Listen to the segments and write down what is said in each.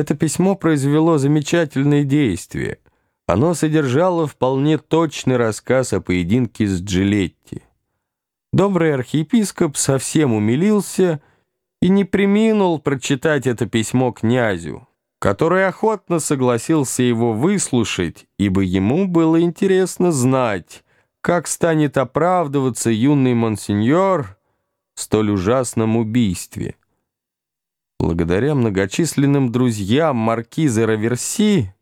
Это письмо произвело замечательное действие. Оно содержало вполне точный рассказ о поединке с Джилетти. Добрый архиепископ совсем умилился и не приминул прочитать это письмо князю, который охотно согласился его выслушать, ибо ему было интересно знать, как станет оправдываться юный монсеньор в столь ужасном убийстве. Благодаря многочисленным друзьям маркиза Раверси,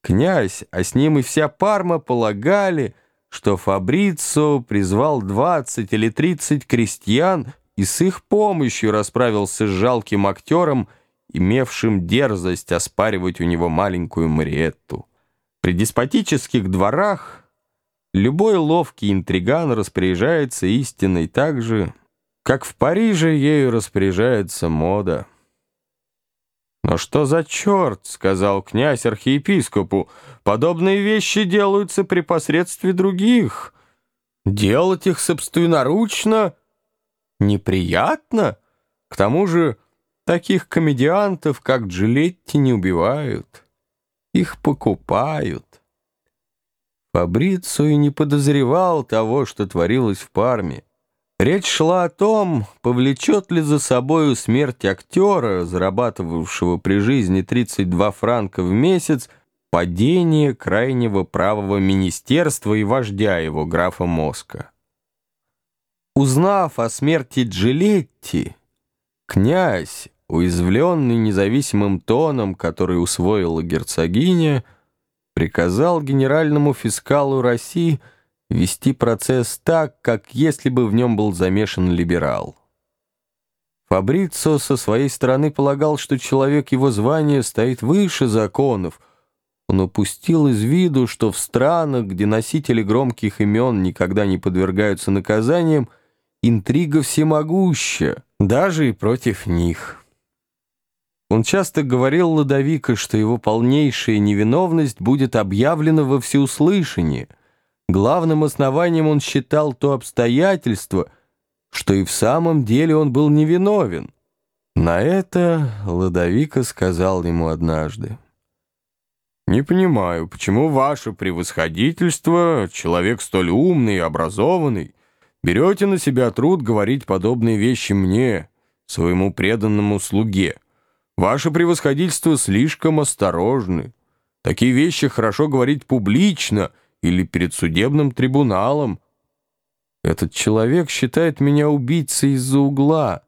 князь, а с ним и вся Парма полагали, что Фабрицо призвал 20 или 30 крестьян и с их помощью расправился с жалким актером, имевшим дерзость оспаривать у него маленькую Мариетту. При деспотических дворах любой ловкий интриган распоряжается истиной так же, как в Париже ею распоряжается мода. «Но что за черт?» — сказал князь архиепископу. «Подобные вещи делаются при посредстве других. Делать их собственноручно неприятно. К тому же таких комедиантов, как Джилетти, не убивают. Их покупают». Фабрицу и не подозревал того, что творилось в Парме. Речь шла о том, повлечет ли за собою смерть актера, зарабатывавшего при жизни 32 франка в месяц, падение крайнего правого министерства и вождя его, графа Моска. Узнав о смерти Джилетти, князь, уязвленный независимым тоном, который усвоила герцогиня, приказал генеральному фискалу России – вести процесс так, как если бы в нем был замешан либерал. Фабрицо со своей стороны полагал, что человек его звания стоит выше законов. Он упустил из виду, что в странах, где носители громких имен никогда не подвергаются наказаниям, интрига всемогуща, даже и против них. Он часто говорил Ладовика, что его полнейшая невиновность будет объявлена во всеуслышание — Главным основанием он считал то обстоятельство, что и в самом деле он был невиновен. На это Ладовика сказал ему однажды. «Не понимаю, почему ваше превосходительство, человек столь умный и образованный, берете на себя труд говорить подобные вещи мне, своему преданному слуге. Ваше превосходительство слишком осторожны. Такие вещи хорошо говорить публично — или перед судебным трибуналом. Этот человек считает меня убийцей из-за угла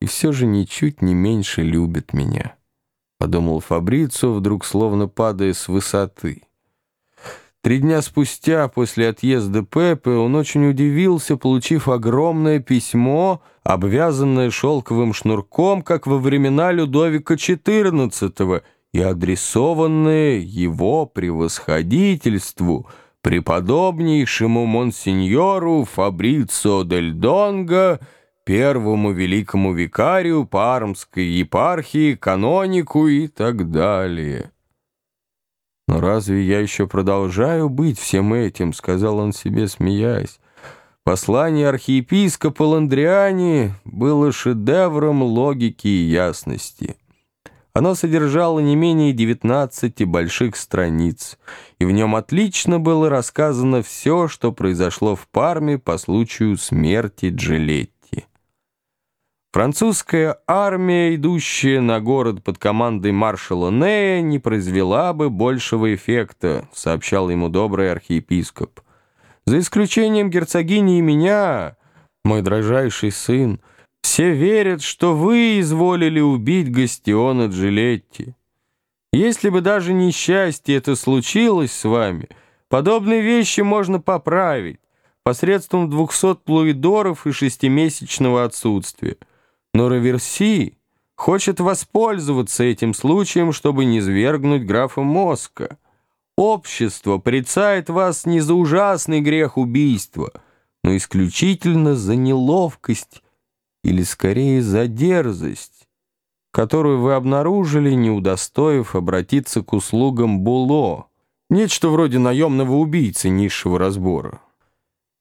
и все же ничуть не меньше любит меня», — подумал Фабрицо, вдруг словно падая с высоты. Три дня спустя, после отъезда Пепе, он очень удивился, получив огромное письмо, обвязанное шелковым шнурком, как во времена Людовика XIV, и адресованное его превосходительству — преподобнейшему монсеньору Фабрицо дель Донго, первому великому викарию Пармской епархии, канонику и так далее. «Но разве я еще продолжаю быть всем этим?» — сказал он себе, смеясь. Послание архиепископа Ландриани было шедевром логики и ясности. Оно содержало не менее 19 больших страниц, и в нем отлично было рассказано все, что произошло в Парме по случаю смерти Джилетти. Французская армия, идущая на город под командой маршала Нея, не произвела бы большего эффекта, сообщал ему добрый архиепископ. За исключением герцогини и меня, мой дрожайший сын, все верят, что вы изволили убить Гастиона Джилетти. Если бы даже несчастье это случилось с вами, подобные вещи можно поправить посредством двухсот плуидоров и шестимесячного отсутствия. Но Раверси хочет воспользоваться этим случаем, чтобы не свергнуть графа Моска. Общество порицает вас не за ужасный грех убийства, но исключительно за неловкость или скорее за дерзость, которую вы обнаружили, не удостоив обратиться к услугам Було, нечто вроде наемного убийцы низшего разбора.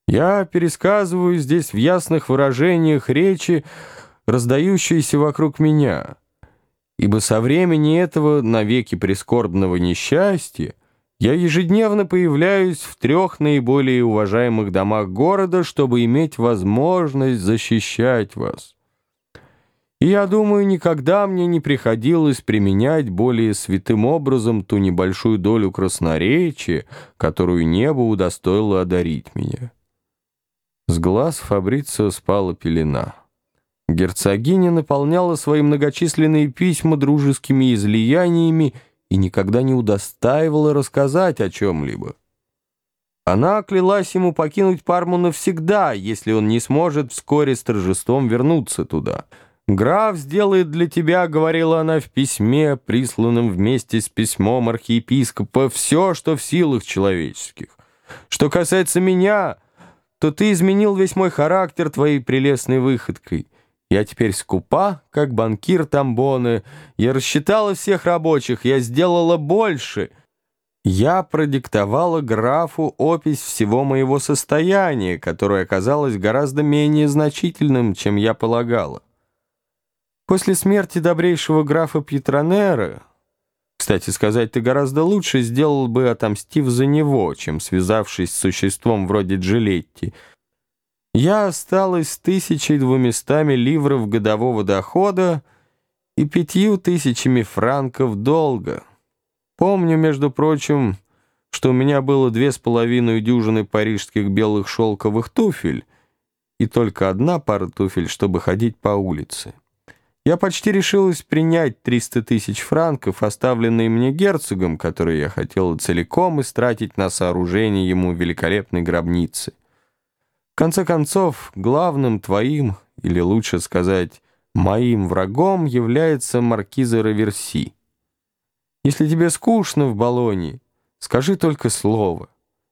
Я пересказываю здесь в ясных выражениях речи, раздающиеся вокруг меня. ибо со времени этого навеки прискорбного несчастья я ежедневно появляюсь в трех наиболее уважаемых домах города, чтобы иметь возможность защищать вас. И я думаю, никогда мне не приходилось применять более святым образом ту небольшую долю красноречия, которую небо удостоило одарить меня. С глаз Фабрицио спала пелена. Герцогиня наполняла свои многочисленные письма дружескими излияниями и никогда не удостаивала рассказать о чем-либо. Она клялась ему покинуть Парму навсегда, если он не сможет вскоре с торжеством вернуться туда. «Граф сделает для тебя, — говорила она в письме, присланном вместе с письмом архиепископа, — все, что в силах человеческих. Что касается меня, то ты изменил весь мой характер твоей прелестной выходкой». Я теперь скупа, как банкир Тамбоны. Я рассчитала всех рабочих, я сделала больше. Я продиктовала графу опись всего моего состояния, которое оказалось гораздо менее значительным, чем я полагала. После смерти добрейшего графа Пьетронера, кстати сказать, ты гораздо лучше сделал бы, отомстив за него, чем связавшись с существом вроде Джилетти, я осталась с тысячей двумястами ливров годового дохода и пятью тысячами франков долга. Помню, между прочим, что у меня было две с половиной дюжины парижских белых шелковых туфель и только одна пара туфель, чтобы ходить по улице. Я почти решилась принять 300 тысяч франков, оставленные мне герцогом, которые я хотела целиком истратить на сооружение ему великолепной гробницы конце концов, главным твоим, или лучше сказать, моим врагом является маркиза Раверси. Если тебе скучно в Болонии, скажи только слово,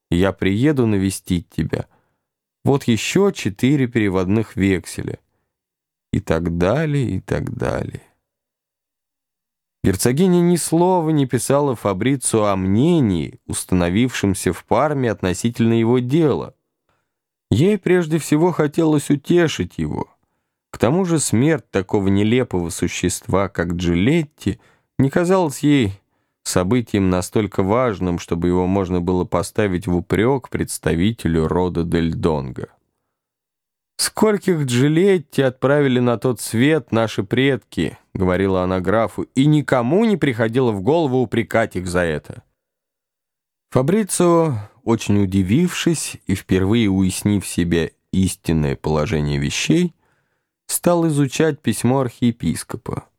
и я приеду навестить тебя. Вот еще четыре переводных векселя. И так далее, и так далее. Герцогиня ни слова не писала Фабрицу о мнении, установившемся в Парме относительно его дела, Ей прежде всего хотелось утешить его. К тому же смерть такого нелепого существа, как Джилетти, не казалась ей событием настолько важным, чтобы его можно было поставить в упрек представителю рода Дель Донго. «Скольких Джилетти отправили на тот свет наши предки», — говорила она графу, «и никому не приходило в голову упрекать их за это». Фабрицио очень удивившись и впервые уяснив себе истинное положение вещей, стал изучать письмо архиепископа.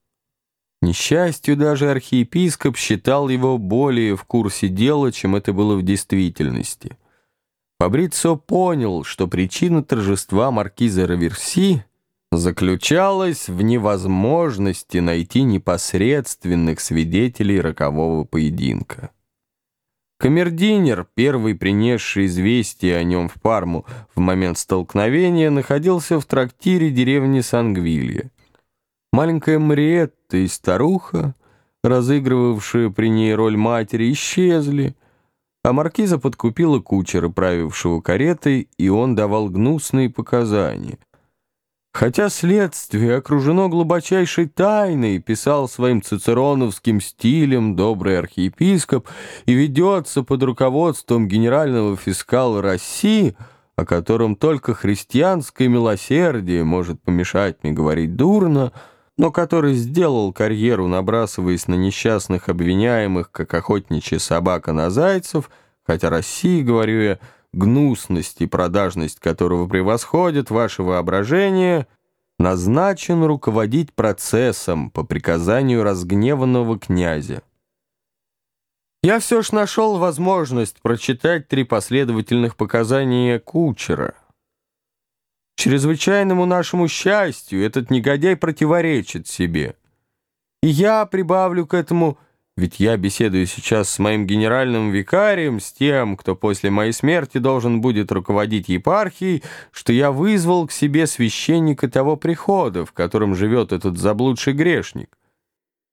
Несчастью, даже архиепископ считал его более в курсе дела, чем это было в действительности. Фабрицо понял, что причина торжества маркиза Раверси заключалась в невозможности найти непосредственных свидетелей рокового поединка. Камердинер, первый принесший известие о нем в Парму в момент столкновения, находился в трактире деревни Сангвилья. Маленькая Мариетта и старуха, разыгрывавшие при ней роль матери, исчезли, а маркиза подкупила кучера, правившего каретой, и он давал гнусные показания. Хотя следствие окружено глубочайшей тайной, писал своим цицероновским стилем добрый архиепископ и ведется под руководством генерального фискала России, о котором только христианское милосердие может помешать мне говорить дурно, но который сделал карьеру, набрасываясь на несчастных обвиняемых, как охотничья собака на зайцев, хотя России, говорю я, гнусность и продажность которого превосходят ваше воображение, назначен руководить процессом по приказанию разгневанного князя. Я все ж нашел возможность прочитать три последовательных показания кучера. Чрезвычайному нашему счастью этот негодяй противоречит себе. И я прибавлю к этому ведь я беседую сейчас с моим генеральным викарием, с тем, кто после моей смерти должен будет руководить епархией, что я вызвал к себе священника того прихода, в котором живет этот заблудший грешник.